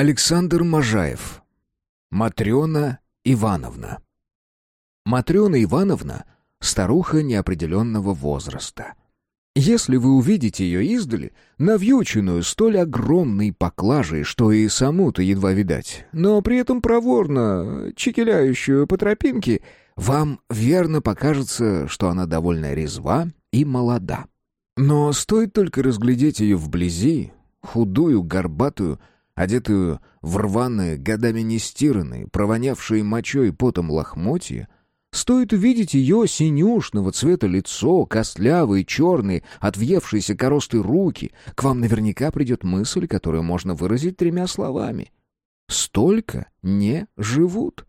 Александр Можаев. Матрена Ивановна. Матрена Ивановна — старуха неопределенного возраста. Если вы увидите ее издали, навьюченную столь огромной поклажей, что и саму-то едва видать, но при этом проворно чекеляющую по тропинке, вам верно покажется, что она довольно резва и молода. Но стоит только разглядеть ее вблизи, худую, горбатую, одетую в рваные, годами не стиранные, провонявшие мочой и потом лохмотья, стоит увидеть ее синюшного цвета лицо, костлявые, черные, отвъевшиеся коросты руки, к вам наверняка придет мысль, которую можно выразить тремя словами. Столько не живут.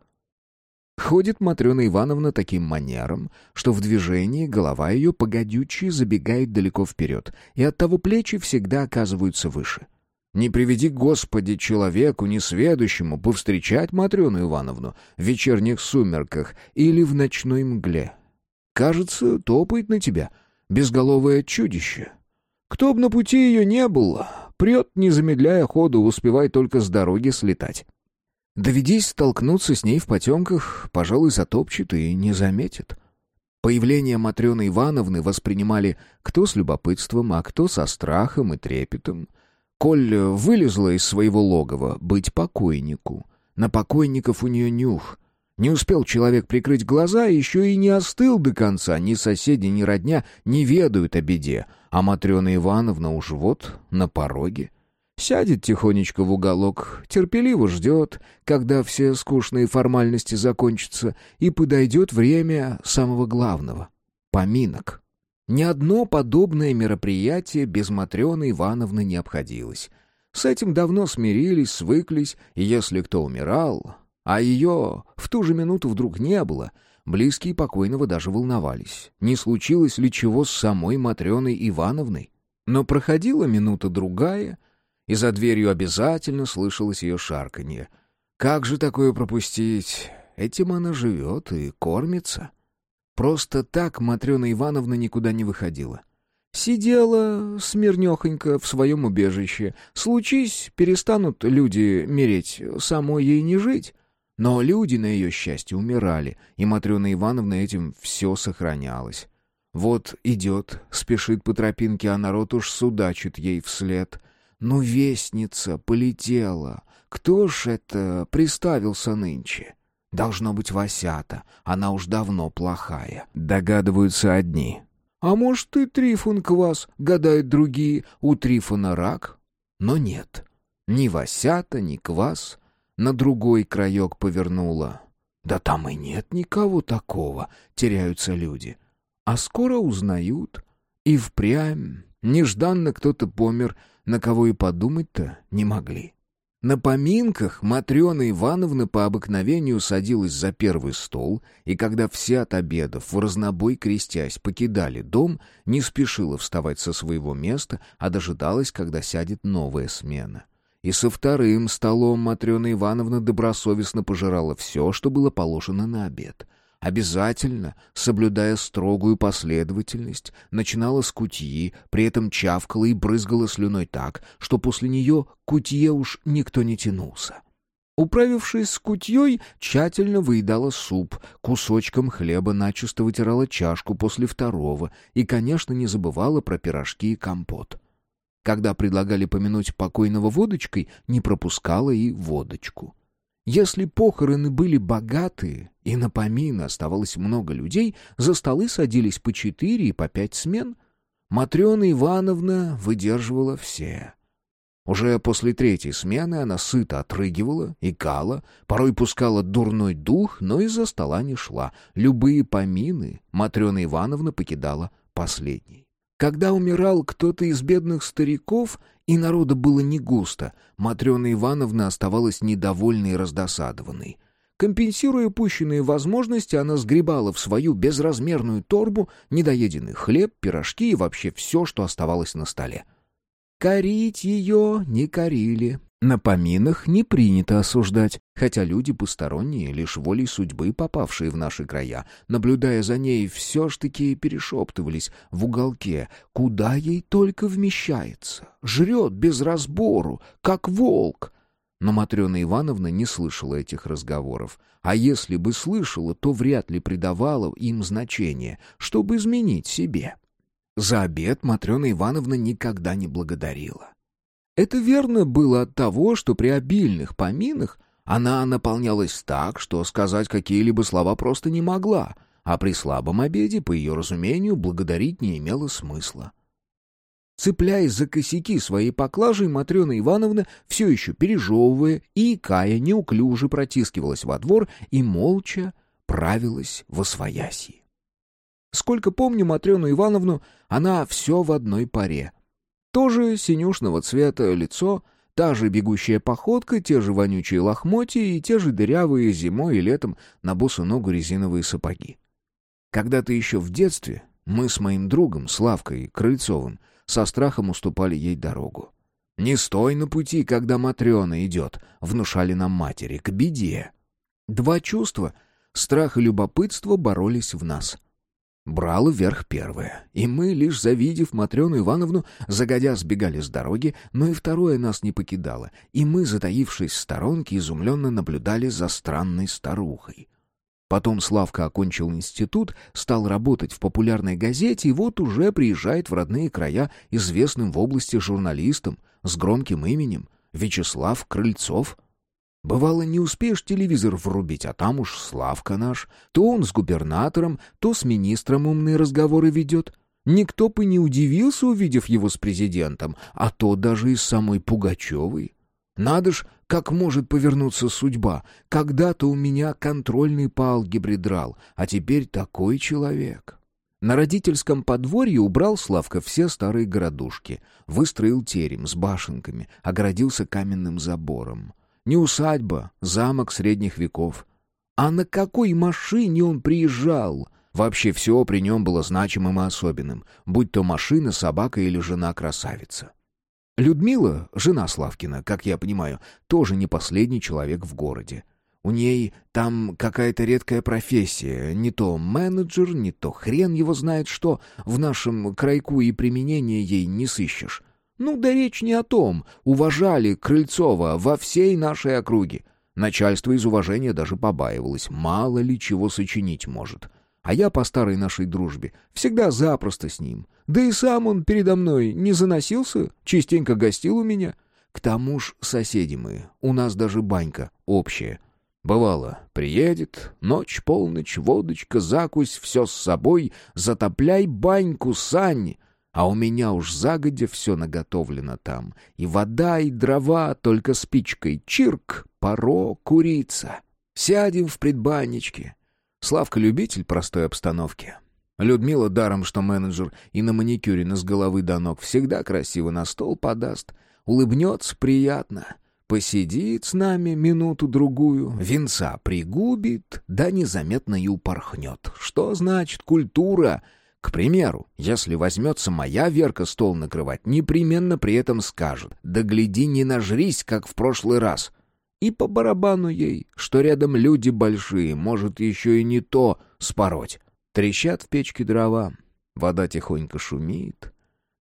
Ходит Матрена Ивановна таким манером, что в движении голова ее погодючи забегает далеко вперед, и оттого плечи всегда оказываются выше — не приведи, Господи, человеку несведущему повстречать Матрёну Ивановну в вечерних сумерках или в ночной мгле. Кажется, топает на тебя безголовое чудище. Кто б на пути ее не был, прет, не замедляя ходу, успевай только с дороги слетать. Доведись столкнуться с ней в потемках, пожалуй, затопчет и не заметит. Появление Матрёны Ивановны воспринимали кто с любопытством, а кто со страхом и трепетом — Коль вылезла из своего логова, быть покойнику. На покойников у нее нюх. Не успел человек прикрыть глаза, еще и не остыл до конца. Ни соседи, ни родня не ведают о беде. А Матрена Ивановна уж вот на пороге. Сядет тихонечко в уголок, терпеливо ждет, когда все скучные формальности закончатся, и подойдет время самого главного — поминок. Ни одно подобное мероприятие без Матрены Ивановны не обходилось. С этим давно смирились, свыклись, если кто умирал, а ее в ту же минуту вдруг не было, близкие покойного даже волновались, не случилось ли чего с самой Матреной Ивановной. Но проходила минута-другая, и за дверью обязательно слышалось ее шарканье. Как же такое пропустить? Этим она живет и кормится. Просто так Матрена Ивановна никуда не выходила. Сидела смирнехонько в своем убежище. Случись, перестанут люди мереть, самой ей не жить. Но люди, на ее счастье, умирали, и Матрена Ивановна этим все сохранялось. Вот идет, спешит по тропинке, а народ уж судачит ей вслед. Ну, вестница полетела. Кто ж это приставился нынче? Должно быть Васята, она уж давно плохая. Догадываются одни. А может, и Трифон квас, гадают другие, у Трифона рак? Но нет, ни Васята, ни квас на другой краек повернула. Да там и нет никого такого, теряются люди. А скоро узнают, и впрямь нежданно кто-то помер, на кого и подумать-то не могли. На поминках Матрена Ивановна по обыкновению садилась за первый стол, и когда все от обедов, в разнобой крестясь, покидали дом, не спешила вставать со своего места, а дожидалась, когда сядет новая смена. И со вторым столом Матрена Ивановна добросовестно пожирала все, что было положено на обед — Обязательно, соблюдая строгую последовательность, начинала с кутьи, при этом чавкала и брызгала слюной так, что после нее кутье уж никто не тянулся. Управившись с кутьей, тщательно выедала суп, кусочком хлеба начисто вытирала чашку после второго и, конечно, не забывала про пирожки и компот. Когда предлагали помянуть покойного водочкой, не пропускала и водочку. Если похороны были богатые, и на помины оставалось много людей, за столы садились по четыре и по пять смен. Матрена Ивановна выдерживала все. Уже после третьей смены она сыто отрыгивала, икала, порой пускала дурной дух, но из-за стола не шла. Любые помины Матрена Ивановна покидала последней. Когда умирал кто-то из бедных стариков, и народа было не густо, Матрена Ивановна оставалась недовольной и раздосадованной. Компенсируя упущенные возможности, она сгребала в свою безразмерную торбу недоеденный хлеб, пирожки и вообще все, что оставалось на столе. Корить ее не корили, на поминах не принято осуждать, хотя люди посторонние, лишь волей судьбы попавшие в наши края, наблюдая за ней, все ж таки перешептывались в уголке, куда ей только вмещается. Жрет без разбору, как волк. Но Матрена Ивановна не слышала этих разговоров. А если бы слышала, то вряд ли придавала им значение, чтобы изменить себе. За обед Матрена Ивановна никогда не благодарила. Это верно было от того, что при обильных поминах она наполнялась так, что сказать какие-либо слова просто не могла, а при слабом обеде, по ее разумению, благодарить не имело смысла. Цепляясь за косяки своей поклажей, Матрена Ивановна, все еще пережевывая и икая, неуклюже протискивалась во двор и молча правилась во свояси. Сколько помню Матрену Ивановну, она все в одной паре. Тоже синюшного цвета лицо, та же бегущая походка, те же вонючие лохмотья и те же дырявые зимой и летом на босу ногу резиновые сапоги. Когда-то еще в детстве мы с моим другом Славкой Крыльцовым со страхом уступали ей дорогу. «Не стой на пути, когда Матрена идет», — внушали нам матери, — «к беде». Два чувства — страх и любопытство — боролись в нас. Брало вверх первое, и мы, лишь завидев Матрёну Ивановну, загодя сбегали с дороги, но и второе нас не покидало, и мы, затаившись в сторонке, изумленно наблюдали за странной старухой. Потом Славка окончил институт, стал работать в популярной газете и вот уже приезжает в родные края известным в области журналистом с громким именем Вячеслав Крыльцов. Бывало, не успеешь телевизор врубить, а там уж Славка наш. То он с губернатором, то с министром умные разговоры ведет. Никто бы не удивился, увидев его с президентом, а то даже и с самой Пугачевой. Надо ж, как может повернуться судьба? Когда-то у меня контрольный по алгебре драл, а теперь такой человек. На родительском подворье убрал Славка все старые городушки, выстроил терем с башенками, огородился каменным забором. Не усадьба, замок средних веков. А на какой машине он приезжал? Вообще все при нем было значимым и особенным, будь то машина, собака или жена-красавица. Людмила, жена Славкина, как я понимаю, тоже не последний человек в городе. У ней там какая-то редкая профессия, не то менеджер, не то хрен его знает что, в нашем крайку и применения ей не сыщешь. Ну да речь не о том, уважали Крыльцова во всей нашей округе. Начальство из уважения даже побаивалось, мало ли чего сочинить может. А я по старой нашей дружбе всегда запросто с ним. Да и сам он передо мной не заносился, частенько гостил у меня. К тому ж соседи мы, у нас даже банька общая. Бывало, приедет, ночь, полночь, водочка, закусь, все с собой, затопляй баньку, сань. А у меня уж загодя все наготовлено там. И вода, и дрова, только спичкой. Чирк, паро, курица. Сядем в предбанничке, Славка любитель простой обстановки. Людмила даром, что менеджер и на маникюре с головы до ног всегда красиво на стол подаст. Улыбнется приятно. Посидит с нами минуту-другую, венца пригубит, да незаметно и упорхнет. Что значит культура? К примеру, если возьмется моя Верка стол накрывать, непременно при этом скажет «Да гляди, не нажрись, как в прошлый раз». И по барабану ей, что рядом люди большие, может еще и не то спороть. Трещат в печке дрова, вода тихонько шумит,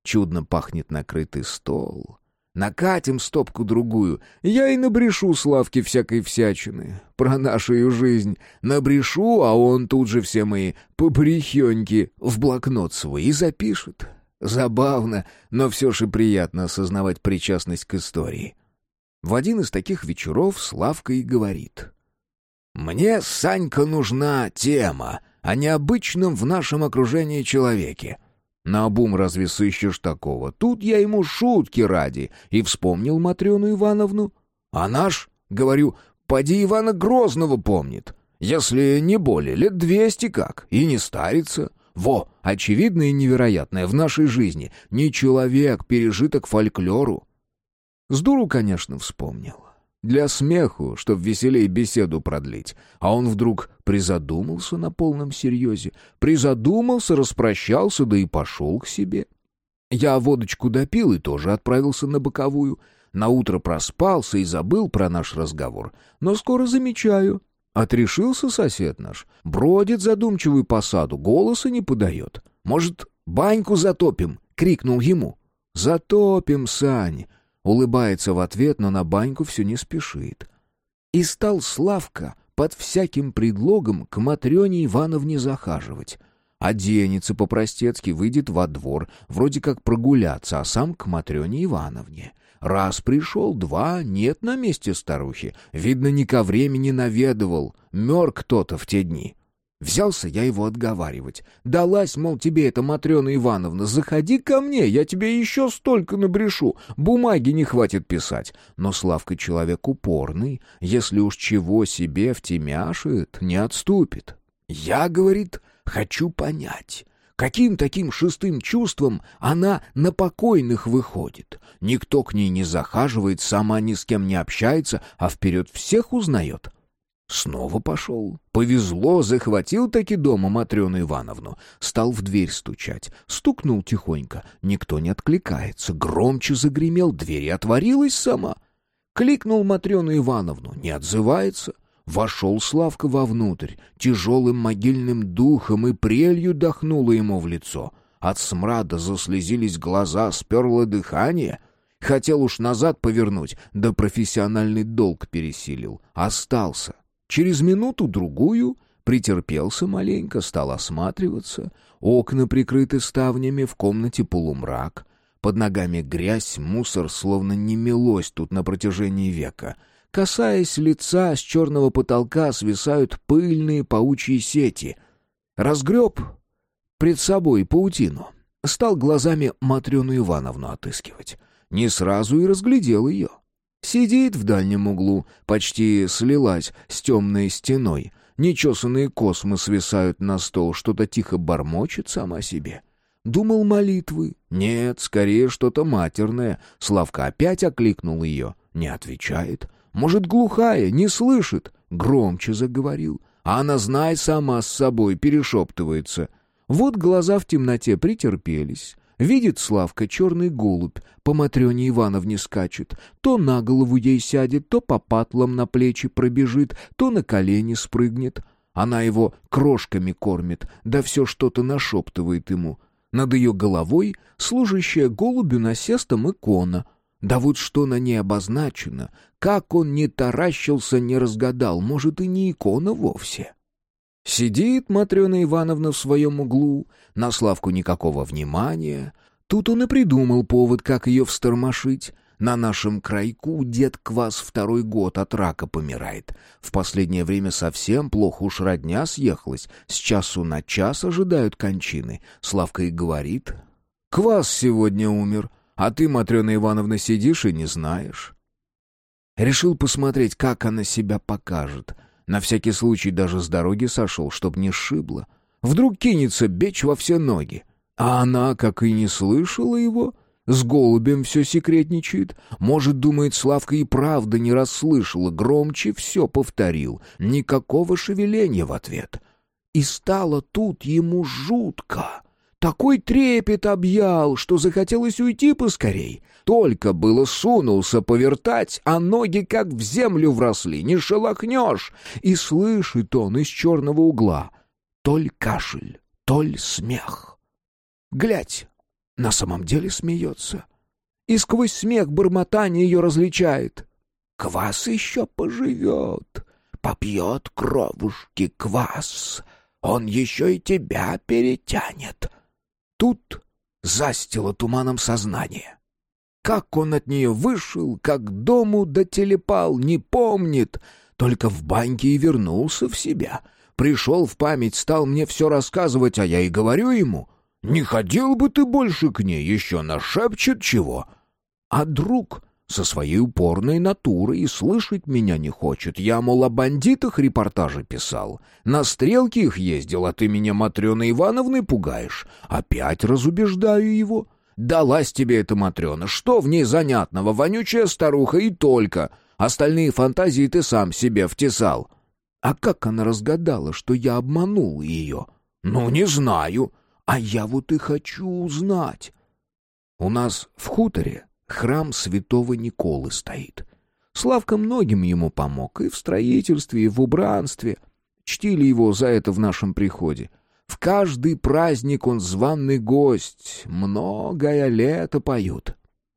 чудно пахнет накрытый стол. Накатим стопку-другую, я и набрешу Славке всякой всячины. Про нашу жизнь набрешу, а он тут же все мои побрехеньки в блокнот свой запишет. Забавно, но все же приятно осознавать причастность к истории. В один из таких вечеров Славка и говорит. «Мне, Санька, нужна тема о необычном в нашем окружении человеке. На обум разве сыщешь такого? Тут я ему шутки ради. И вспомнил Матрёну Ивановну. А наш, говорю, поди Ивана Грозного помнит. Если не более, лет двести как, и не старится. Во, очевидное и невероятное в нашей жизни. Не человек, пережиток фольклору. С дуру, конечно, вспомнил. Для смеху, чтоб веселей беседу продлить. А он вдруг призадумался на полном серьезе. Призадумался, распрощался, да и пошел к себе. Я водочку допил и тоже отправился на боковую. Наутро проспался и забыл про наш разговор. Но скоро замечаю. Отрешился сосед наш. Бродит задумчивый по саду, голоса не подает. «Может, баньку затопим?» — крикнул ему. «Затопим, Сань!» Улыбается в ответ, но на баньку все не спешит. И стал Славка под всяким предлогом к Матрёне Ивановне захаживать. Оденется по-простецки, выйдет во двор, вроде как прогуляться, а сам к Матрёне Ивановне. Раз пришел, два, нет на месте старухи. Видно, ни ко времени наведывал. Мер кто-то в те дни. Взялся я его отговаривать. Далась, мол, тебе эта Матрена Ивановна, заходи ко мне, я тебе еще столько набрешу, бумаги не хватит писать. Но Славка человек упорный, если уж чего себе втемяшит, не отступит. Я, говорит, хочу понять, каким таким шестым чувством она на покойных выходит. Никто к ней не захаживает, сама ни с кем не общается, а вперед всех узнает. Снова пошел. Повезло, захватил таки дома Матрёну Ивановну. Стал в дверь стучать. Стукнул тихонько. Никто не откликается. Громче загремел, дверь отворилась сама. Кликнул Матрёну Ивановну. Не отзывается. Вошел Славка вовнутрь. Тяжелым могильным духом и прелью дохнуло ему в лицо. От смрада заслезились глаза, сперло дыхание — Хотел уж назад повернуть, да профессиональный долг пересилил. Остался. Через минуту-другую претерпелся маленько, стал осматриваться. Окна прикрыты ставнями, в комнате полумрак. Под ногами грязь, мусор, словно не мелось тут на протяжении века. Касаясь лица, с черного потолка свисают пыльные паучьи сети. Разгреб пред собой паутину. Стал глазами Матрёну Ивановну отыскивать. Не сразу и разглядел ее. Сидит в дальнем углу, почти слилась с темной стеной. Нечесанные космы свисают на стол, что-то тихо бормочет сама себе. Думал молитвы. Нет, скорее что-то матерное. Славка опять окликнул ее. Не отвечает. Может, глухая, не слышит. Громче заговорил. А она, знай, сама с собой перешептывается. Вот глаза в темноте претерпелись. Видит Славка черный голубь, по Матрёне Ивановне скачет. То на голову ей сядет, то по патлам на плечи пробежит, то на колени спрыгнет. Она его крошками кормит, да все что-то нашептывает ему. Над ее головой служащая голубю насестом икона. Да вот что на ней обозначено, как он не таращился, не разгадал, может, и не икона вовсе. Сидит Матрена Ивановна в своем углу, на Славку никакого внимания. Тут он и придумал повод, как ее встормошить. На нашем крайку дед Квас второй год от рака помирает. В последнее время совсем плохо уж родня съехалась. С часу на час ожидают кончины. Славка и говорит. «Квас сегодня умер, а ты, Матрена Ивановна, сидишь и не знаешь». Решил посмотреть, как она себя покажет — на всякий случай даже с дороги сошел, чтоб не сшибло. Вдруг кинется бечь во все ноги. А она, как и не слышала его, с голубем все секретничает. Может, думает, Славка и правда не расслышала, громче все повторил. Никакого шевеления в ответ. И стало тут ему жутко. Такой трепет объял, что захотелось уйти поскорей. Только было сунулся повертать, а ноги как в землю вросли, не шелохнешь. И слышит он из черного угла. Толь кашель, толь смех. Глядь, на самом деле смеется. И сквозь смех бормотание ее различает. Квас еще поживет, попьет кровушки квас. Он еще и тебя перетянет. Тут застило туманом сознание. Как он от нее вышел, как дому дотелепал, не помнит. Только в баньке и вернулся в себя. Пришел в память, стал мне все рассказывать, а я и говорю ему, «Не ходил бы ты больше к ней, еще нашепчет чего». А друг со своей упорной натурой и слышать меня не хочет. Я, мол, о бандитах репортажи писал. На стрелки их ездил, а ты меня Матрёной Ивановной пугаешь. Опять разубеждаю его. Далась тебе эта Матрёна. Что в ней занятного? Вонючая старуха и только. Остальные фантазии ты сам себе втесал. А как она разгадала, что я обманул ее? Ну, не знаю. А я вот и хочу узнать. У нас в хуторе Храм святого Николы стоит. Славка многим ему помог, и в строительстве, и в убранстве. Чтили его за это в нашем приходе. В каждый праздник он званный гость, многое лето поют.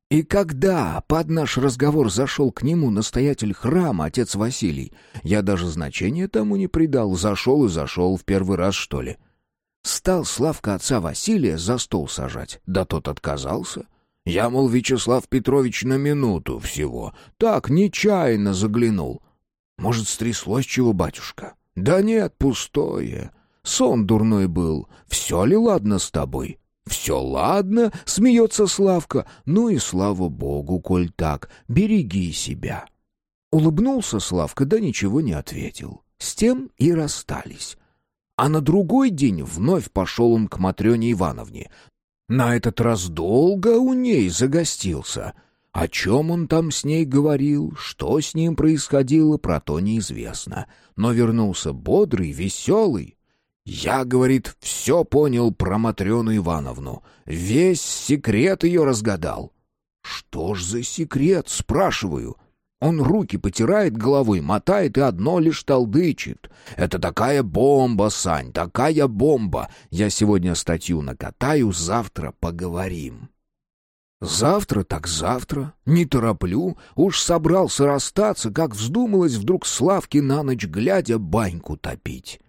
И когда под наш разговор зашел к нему настоятель храма, отец Василий, я даже значения тому не придал, зашел и зашел в первый раз, что ли. Стал Славка отца Василия за стол сажать, да тот отказался. Я, мол, Вячеслав Петрович на минуту всего, так нечаянно заглянул. Может, стряслось чего, батюшка? Да нет, пустое. Сон дурной был. Все ли ладно с тобой? «Все ладно», — смеется Славка. «Ну и слава богу, коль так, береги себя». Улыбнулся Славка, да ничего не ответил. С тем и расстались. А на другой день вновь пошел он к Матрёне Ивановне. На этот раз долго у ней загостился. О чем он там с ней говорил, что с ним происходило, про то неизвестно. Но вернулся бодрый, веселый, я, говорит, все понял про Матрёну Ивановну. Весь секрет ее разгадал. Что ж за секрет, спрашиваю. Он руки потирает головой, мотает и одно лишь толдычит. Это такая бомба, Сань, такая бомба. Я сегодня статью накатаю, завтра поговорим. Завтра так завтра. Не тороплю. Уж собрался расстаться, как вздумалось вдруг Славке на ночь глядя баньку топить.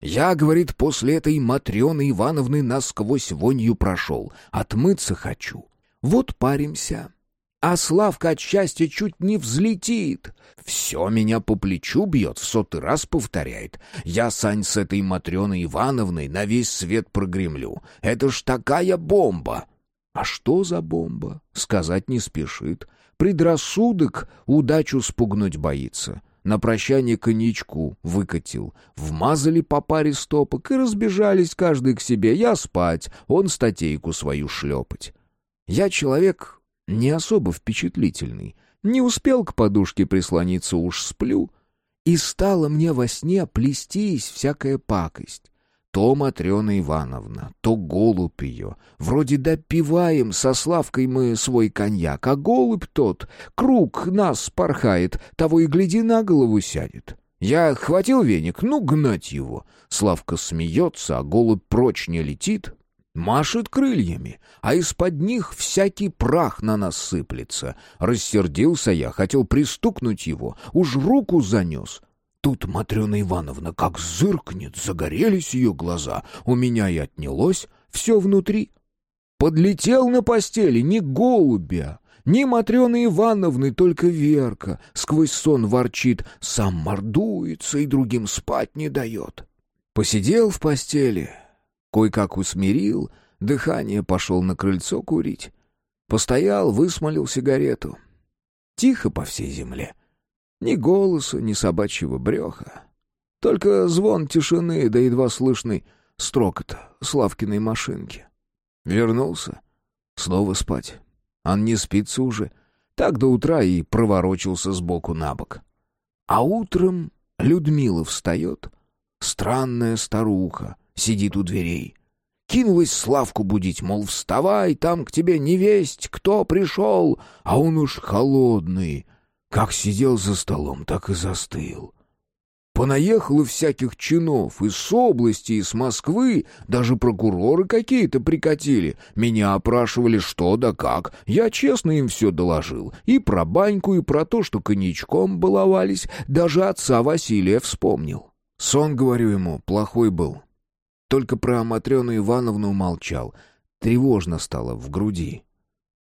Я, говорит, после этой Матрёны Ивановны насквозь вонью прошел. Отмыться хочу. Вот паримся. А Славка от счастья чуть не взлетит. Все меня по плечу бьет, в сотый раз повторяет. Я, Сань, с этой Матрёной Ивановной на весь свет прогремлю. Это ж такая бомба! А что за бомба? Сказать не спешит. Предрассудок удачу спугнуть боится. На прощание коньячку выкатил. Вмазали по паре стопок и разбежались каждый к себе. Я спать, он статейку свою шлепать. Я человек не особо впечатлительный. Не успел к подушке прислониться, уж сплю. И стала мне во сне плестись всякая пакость. То Матрена Ивановна, то голубь ее. Вроде допиваем со Славкой мы свой коньяк, а голубь тот, круг нас порхает, того и гляди на голову сядет. Я хватил веник, ну гнать его. Славка смеется, а голубь прочь не летит, машет крыльями, а из-под них всякий прах на нас сыплется. Рассердился я, хотел пристукнуть его, уж руку занес, Тут Матрена Ивановна как зыркнет, загорелись ее глаза. У меня и отнялось все внутри. Подлетел на постели не голубя, ни Матрёны Ивановны, только Верка. Сквозь сон ворчит, сам мордуется и другим спать не дает. Посидел в постели, кое-как усмирил, дыхание пошел на крыльцо курить. Постоял, высмолил сигарету. Тихо по всей земле. Ни голоса, ни собачьего бреха. Только звон тишины, да едва слышный строкот Славкиной машинки. Вернулся. Снова спать. Он не спится уже. Так до утра и проворочился сбоку на бок. А утром Людмила встает. Странная старуха сидит у дверей. Кинулась Славку будить, мол, вставай, там к тебе невесть, кто пришел, а он уж холодный, как сидел за столом, так и застыл. Понаехало всяких чинов, из области, из Москвы, даже прокуроры какие-то прикатили. Меня опрашивали что да как. Я честно им все доложил. И про баньку, и про то, что коньячком баловались. Даже отца Василия вспомнил. Сон, говорю ему, плохой был. Только про Матрёну Ивановну молчал. Тревожно стало в груди.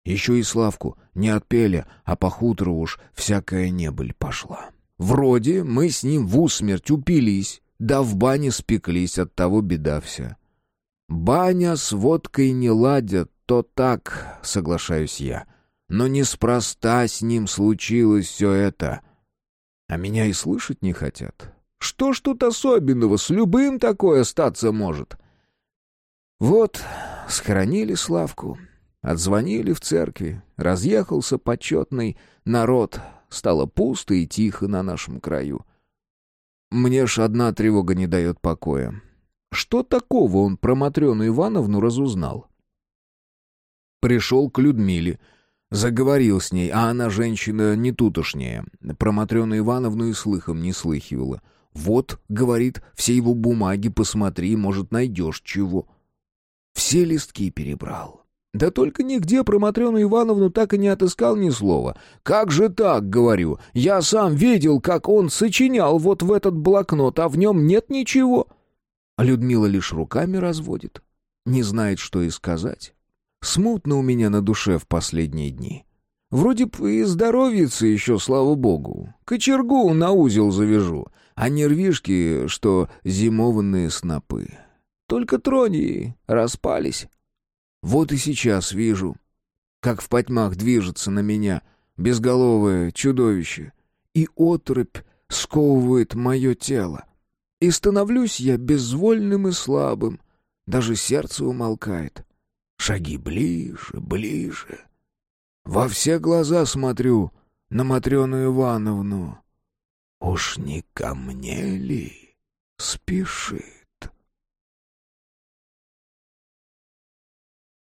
Еще и Славку не отпели, а по хутору уж всякая небыль пошла. Вроде мы с ним в усмерть упились, да в бане спеклись, от того беда вся. Баня с водкой не ладят, то так, соглашаюсь я. Но неспроста с ним случилось все это. А меня и слышать не хотят. Что ж тут особенного, с любым такое статься может. Вот, схоронили Славку, Отзвонили в церкви, разъехался почетный народ, стало пусто и тихо на нашем краю. Мне ж одна тревога не дает покоя. Что такого он про Матрёну Ивановну разузнал? Пришел к Людмиле, заговорил с ней, а она женщина не тутошняя. Про Матрёну Ивановну и слыхом не слыхивала. «Вот, — говорит, — все его бумаги посмотри, может, найдешь чего». Все листки перебрал. Да только нигде про Матрёну Ивановну так и не отыскал ни слова. «Как же так?» — говорю. «Я сам видел, как он сочинял вот в этот блокнот, а в нем нет ничего». А Людмила лишь руками разводит. Не знает, что и сказать. Смутно у меня на душе в последние дни. Вроде бы и здоровится еще, слава богу. Кочергу на узел завяжу, а нервишки, что зимованные снопы. Только трони распались. Вот и сейчас вижу, как в потьмах движется на меня безголовое чудовище, и отрыбь сковывает мое тело. И становлюсь я безвольным и слабым, даже сердце умолкает. Шаги ближе, ближе. Во все глаза смотрю на Матрёну Ивановну. Уж не ко мне ли спеши?